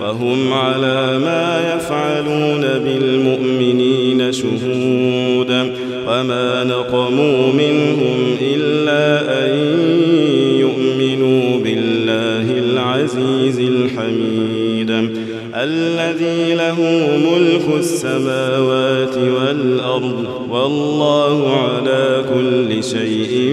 وهم على ما يفعلون بالمؤمنين شهودا وما نقموا منهم إلا أن يؤمنوا بالله العزيز الحميد. الذي له ملك السماوات والأرض والله على كل شيء